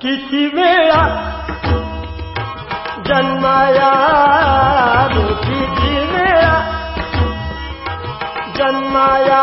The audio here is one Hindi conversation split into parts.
किती वेळा जन्माया किसी वेळा जन्माया।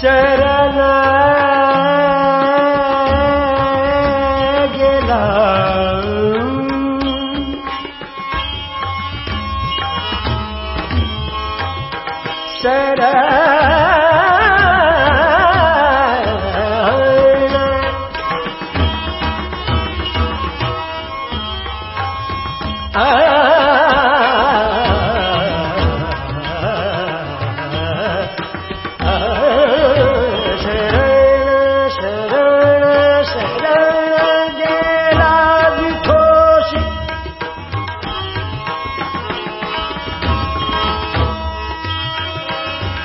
ಶರಣ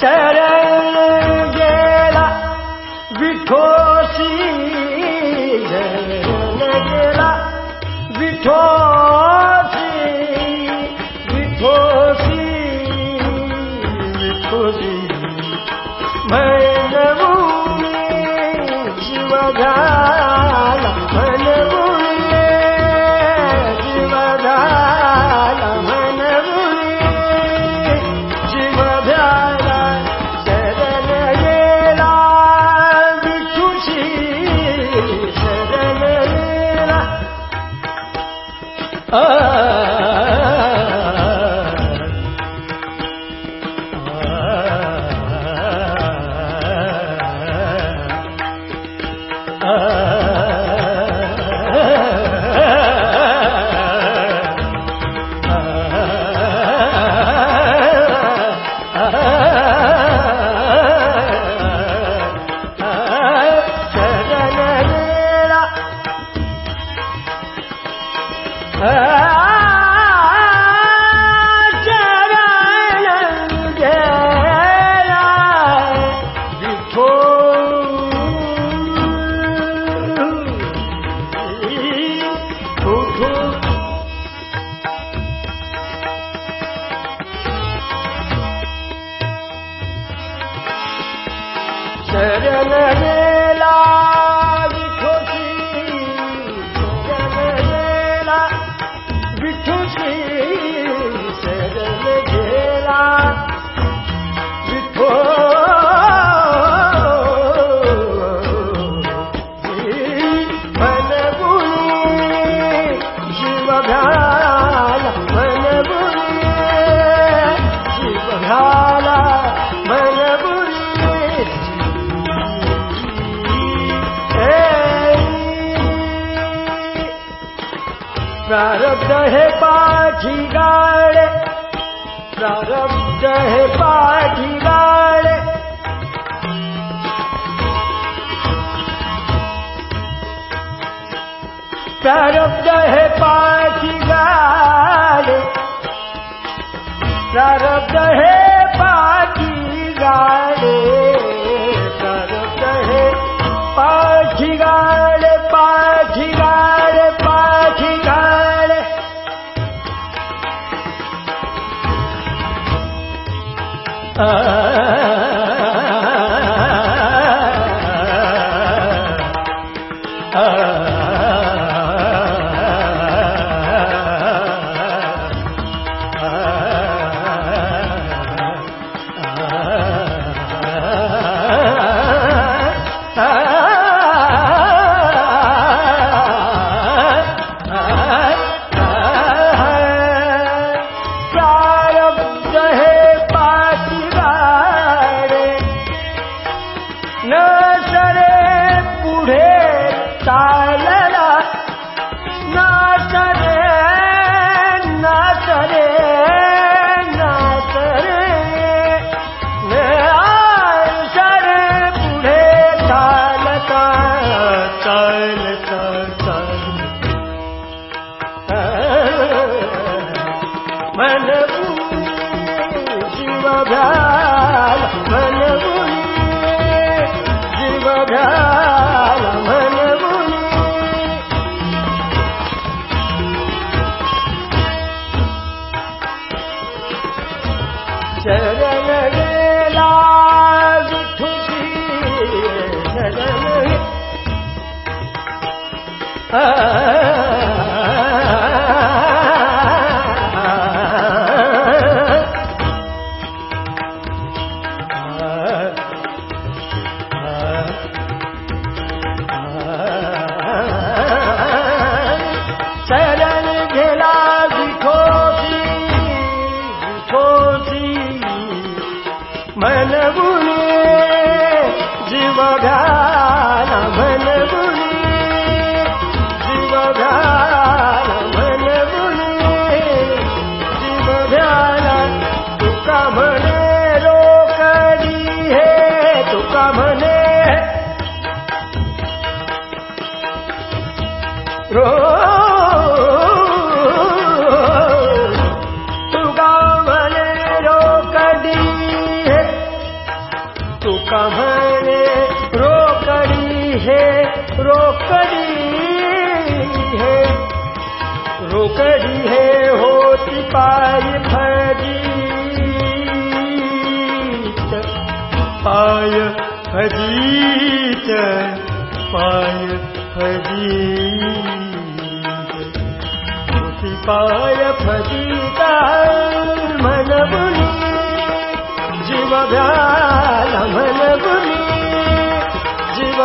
Yeah. प्रारब्ध हे पाठी गाळे प्रारब्ध हे पाठी गाळे प्रारब्ध हे पाठी गाळे प्रारब्ध हे पाठी गाळे ah Jivagal manabuni, Jivagal manabuni. Charan gela juthusi, charan. Ah. रोकडी हे। रोकडी हे होती पाय फजीत पाय फजीत पाय फजीत होती पाय फजीता मन बुनी जीव घाल मन बुनी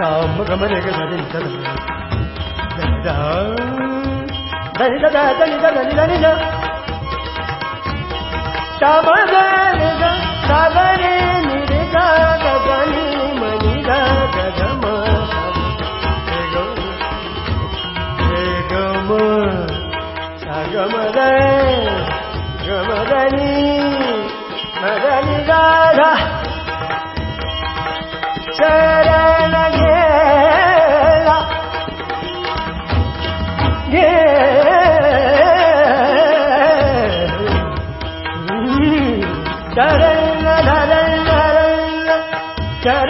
kam kam re ga din da da da da da da da da da da da da